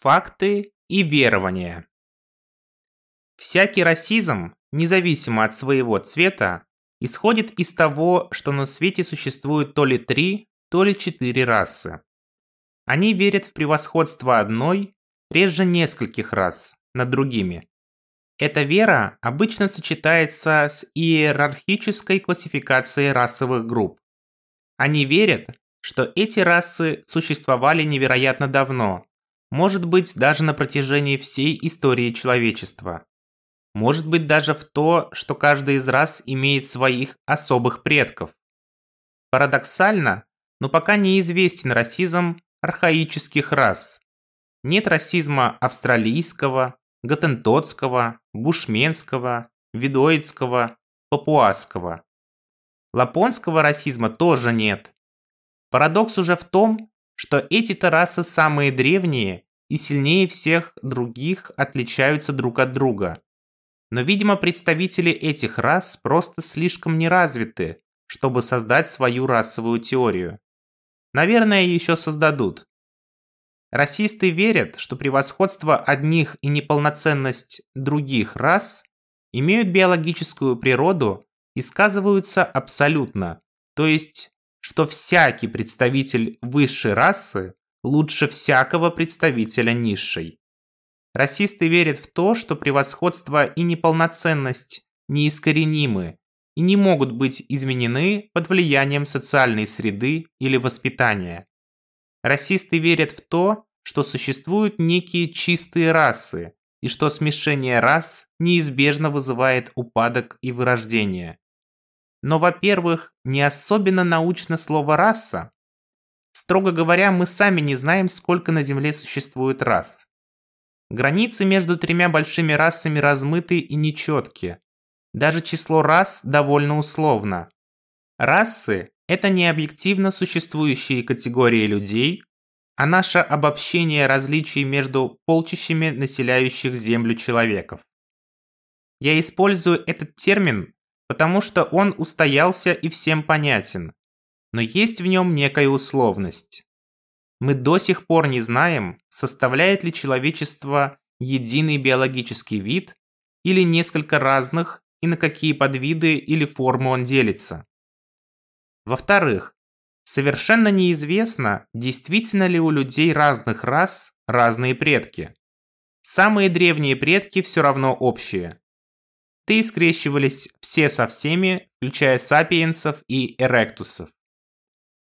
Факты и верования. Всякий расизм, независимо от своего цвета, исходит из того, что на свете существует то ли три, то ли четыре расы. Они верят в превосходство одной, реже нескольких рас над другими. Эта вера обычно сочетается с иерархической классификацией расовых групп. Они верят, что эти расы существовали невероятно давно, может быть даже на протяжении всей истории человечества. Может быть даже в то, что каждая из рас имеет своих особых предков. Парадоксально, но пока неизвестен расизм архаических рас. Нет расизма австралийского, готентотского, бушменского, видоидского, папуасского. Лапонского расизма тоже нет. Парадокс уже в том, что эти-то расы самые древние и сильнее всех других отличаются друг от друга. Но, видимо, представители этих рас просто слишком неразвиты, чтобы создать свою расовую теорию. Наверное, еще создадут. Расисты верят, что превосходство одних и неполноценность других рас имеют биологическую природу и сказываются абсолютно, то есть, что всякий представитель высшей расы лучше всякого представителя низшей. Расисты верят в то, что превосходство и неполноценность неискоренимы и не могут быть изменены под влиянием социальной среды или воспитания. Расисты верят в то, что существуют некие чистые расы и что смешение рас неизбежно вызывает упадок и вырождение. Но, во-первых, не особенно научно слово «раса». Строго говоря, мы сами не знаем, сколько на Земле существует рас. Границы между тремя большими расами размыты и нечеткие. Даже число рас довольно условно. Расы – это не объективно существующие категории людей, а наше обобщение различий между полчищами населяющих Землю человеков. Я использую этот термин, потому что он устоялся и всем понятен, но есть в нем некая условность. Мы до сих пор не знаем, составляет ли человечество единый биологический вид или несколько разных и на какие подвиды или формы он делится. Во-вторых, совершенно неизвестно, действительно ли у людей разных рас разные предки. Самые древние предки все равно общие. Ты скрещивались все со всеми, включая сапиенсов и эректусов.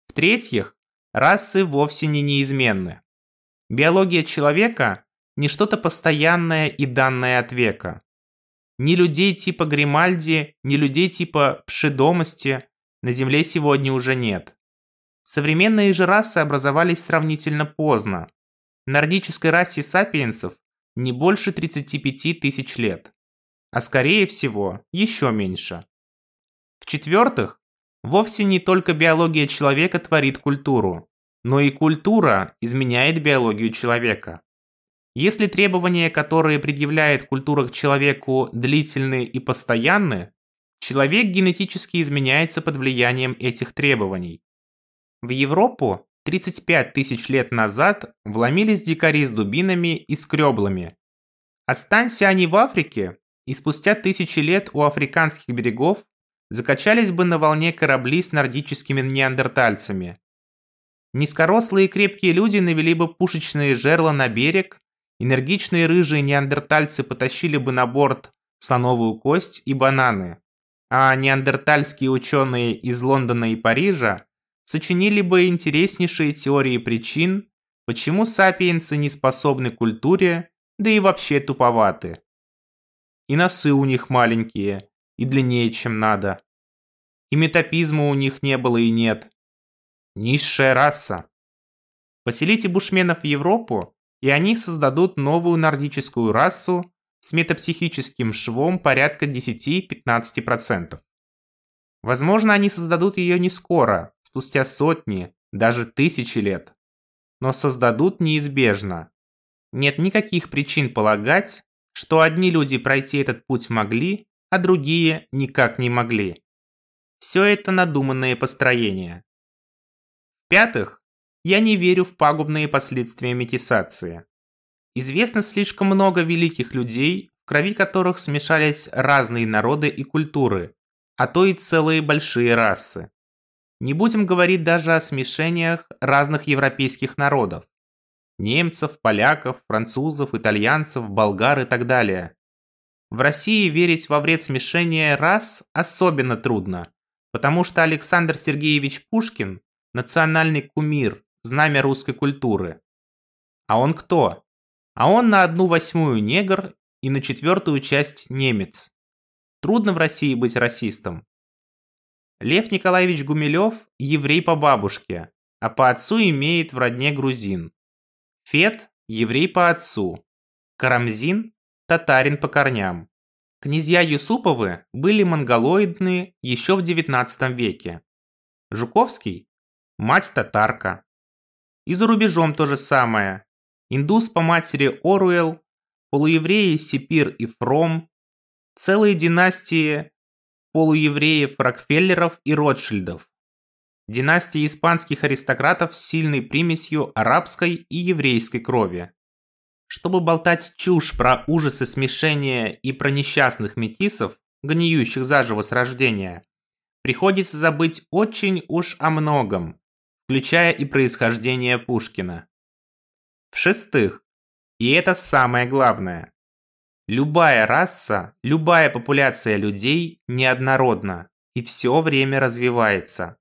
В-третьих, расы вовсе не неизменны. Биология человека – не что-то постоянное и данное от века. Ни людей типа Гримальди, ни людей типа Пшедомости на Земле сегодня уже нет. Современные же расы образовались сравнительно поздно. Нордической расе сапиенсов не больше 35 тысяч лет, а скорее всего еще меньше. В-четвертых, вовсе не только биология человека творит культуру, но и культура изменяет биологию человека. Если требования, которые предъявляет культура к человеку, длительны и постоянны, человек генетически изменяется под влиянием этих требований. В Европу 35 тысяч лет назад вломились дикари с дубинами и скреблами. Останься они в Африке, и спустя тысячи лет у африканских берегов закачались бы на волне корабли с нордическими неандертальцами. Низкорослые и крепкие люди навели бы пушечные жерла на берег, энергичные рыжие неандертальцы потащили бы на борт слоновую кость и бананы, а неандертальские ученые из Лондона и Парижа сочинили бы интереснейшие теории причин, почему сапиенсы не способны к культуре, да и вообще туповаты. И носы у них маленькие, и длиннее, чем надо. И метапизма у них не было и нет. Низшая раса. Поселите бушменов в Европу, и они создадут новую нордическую расу с метапсихическим швом порядка 10-15%. Возможно, они создадут ее не скоро, спустя сотни, даже тысячи лет. Но создадут неизбежно. Нет никаких причин полагать, что одни люди пройти этот путь могли, а другие никак не могли. Все это надуманные построения. В-пятых, я не верю в пагубные последствия метисации. Известно слишком много великих людей, в крови которых смешались разные народы и культуры, а то и целые большие расы. Не будем говорить даже о смешениях разных европейских народов. Немцев, поляков, французов, итальянцев, болгар и так далее. В России верить во вред смешения рас особенно трудно, потому что Александр Сергеевич Пушкин – национальный кумир, знамя русской культуры. А он кто? А он на одну восьмую негр и на четвертую часть немец. Трудно в России быть расистом. Лев Николаевич Гумилев – еврей по бабушке, а по отцу имеет в родне грузин. Фет – еврей по отцу. Карамзин – татарин по корням. Князья Юсуповы были монголоидны еще в XIX веке. Жуковский – мать татарка. И за рубежом то же самое. Индус по матери Оруэлл, полуевреи Сипир и Фром, целые династии полуевреев Рокфеллеров и Ротшильдов. Династия испанских аристократов с сильной примесью арабской и еврейской крови. Чтобы болтать чушь про ужасы смешения и про несчастных метисов, гниющих заживо с рождения, приходится забыть очень уж о многом, включая и происхождение Пушкина. В-шестых, и это самое главное, Любая раса, любая популяция людей неоднородна и все время развивается.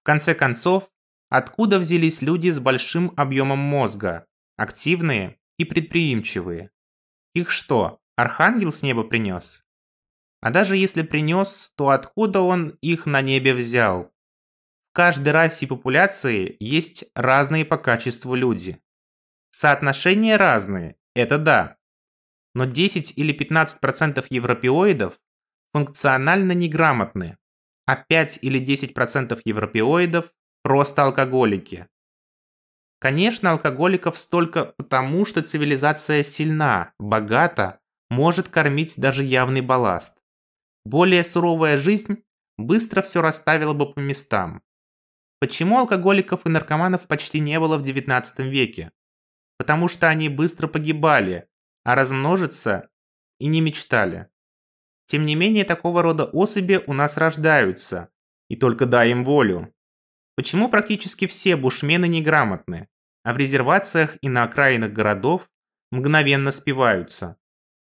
В конце концов, откуда взялись люди с большим объемом мозга, активные и предприимчивые? Их что, архангел с неба принес? А даже если принес, то откуда он их на небе взял? В каждой расе и популяции есть разные по качеству люди. Соотношения разные, это да но 10 или 15% европеоидов функционально неграмотны, а 5 или 10% европеоидов просто алкоголики. Конечно, алкоголиков столько потому, что цивилизация сильна, богата, может кормить даже явный балласт. Более суровая жизнь быстро все расставила бы по местам. Почему алкоголиков и наркоманов почти не было в 19 веке? Потому что они быстро погибали, а размножиться и не мечтали. Тем не менее, такого рода особи у нас рождаются, и только дай им волю. Почему практически все бушмены неграмотны, а в резервациях и на окраинах городов мгновенно спиваются?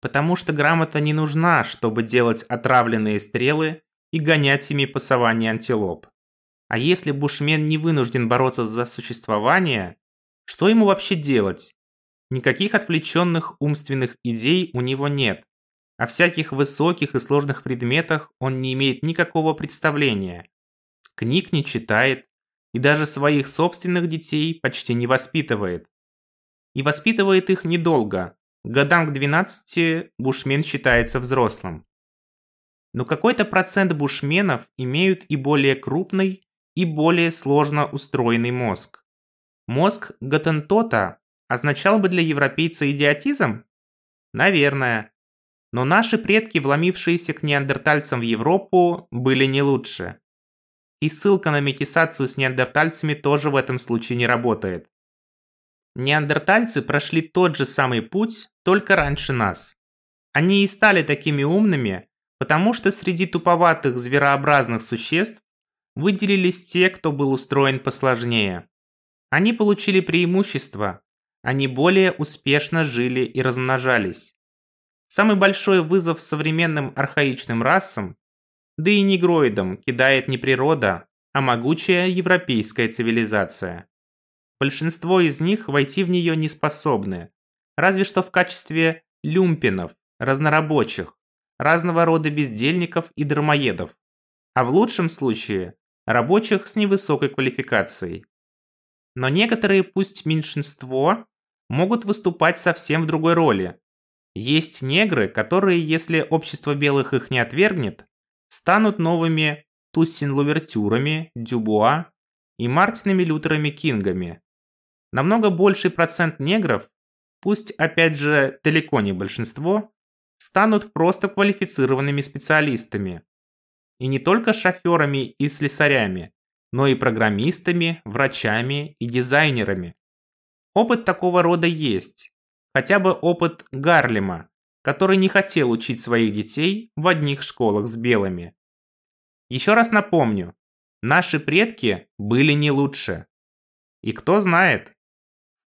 Потому что грамота не нужна, чтобы делать отравленные стрелы и гонять ими по саванне антилоп. А если бушмен не вынужден бороться за существование, что ему вообще делать? Никаких отвлеченных умственных идей у него нет. О всяких высоких и сложных предметах он не имеет никакого представления. Книг не читает и даже своих собственных детей почти не воспитывает. И воспитывает их недолго. Годам к 12 бушмен считается взрослым. Но какой-то процент бушменов имеют и более крупный, и более сложно устроенный мозг. Мозг Гаттентота означал бы для европейца идиотизм? Наверное. Но наши предки, вломившиеся к неандертальцам в Европу, были не лучше. И ссылка на метисацию с неандертальцами тоже в этом случае не работает. Неандертальцы прошли тот же самый путь, только раньше нас. Они и стали такими умными, потому что среди туповатых зверообразных существ выделились те, кто был устроен посложнее. Они получили преимущество, они более успешно жили и размножались. Самый большой вызов современным архаичным расам, да и негроидам, кидает не природа, а могучая европейская цивилизация. Большинство из них войти в нее не способны, разве что в качестве люмпинов, разнорабочих, разного рода бездельников и дармоедов, а в лучшем случае рабочих с невысокой квалификацией. Но некоторые, пусть меньшинство, могут выступать совсем в другой роли. Есть негры, которые, если общество белых их не отвергнет, станут новыми Туссин-Лувертюрами, Дюбуа и Мартинами Лютерами Кингами. Намного больший процент негров, пусть опять же далеко не большинство, станут просто квалифицированными специалистами. И не только шоферами и слесарями, но и программистами, врачами и дизайнерами. Опыт такого рода есть. Хотя бы опыт Гарлема, который не хотел учить своих детей в одних школах с белыми. Еще раз напомню, наши предки были не лучше. И кто знает,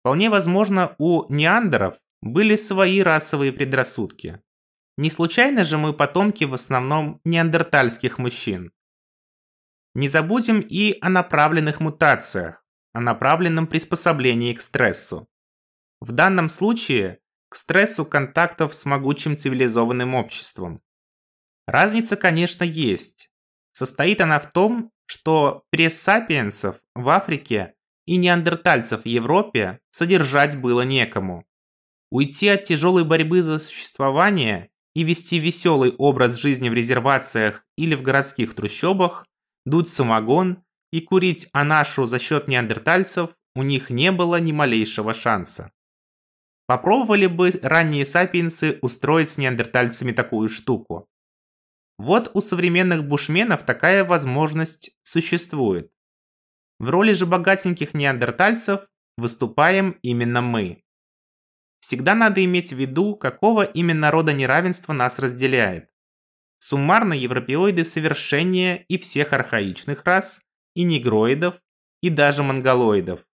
вполне возможно у неандеров были свои расовые предрассудки. Не случайно же мы потомки в основном неандертальских мужчин. Не забудем и о направленных мутациях, о направленном приспособлении к стрессу. В данном случае к стрессу контактов с могучим цивилизованным обществом. Разница, конечно, есть. Состоит она в том, что пресс-сапиенсов в Африке и неандертальцев в Европе содержать было некому. Уйти от тяжелой борьбы за существование и вести веселый образ жизни в резервациях или в городских трущобах, дуть самогон и курить анашу за счет неандертальцев у них не было ни малейшего шанса. Попробовали бы ранние сапиенсы устроить с неандертальцами такую штуку? Вот у современных бушменов такая возможность существует. В роли же богатеньких неандертальцев выступаем именно мы. Всегда надо иметь в виду, какого именно рода неравенства нас разделяет. Суммарно европеоиды совершеннее и всех архаичных рас, и негроидов, и даже монголоидов.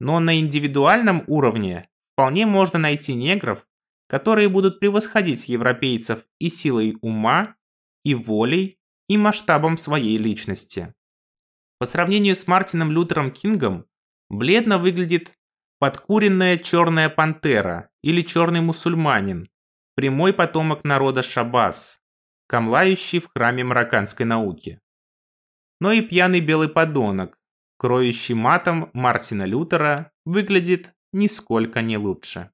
Но на индивидуальном уровне вполне можно найти негров, которые будут превосходить европейцев и силой ума, и волей, и масштабом своей личности. По сравнению с Мартином Лютером Кингом, бледно выглядит Подкуренная черная пантера или черный мусульманин, прямой потомок народа Шабас, камлающий в храме марокканской науки. Но и пьяный белый подонок, кроющий матом Мартина Лютера, выглядит нисколько не лучше.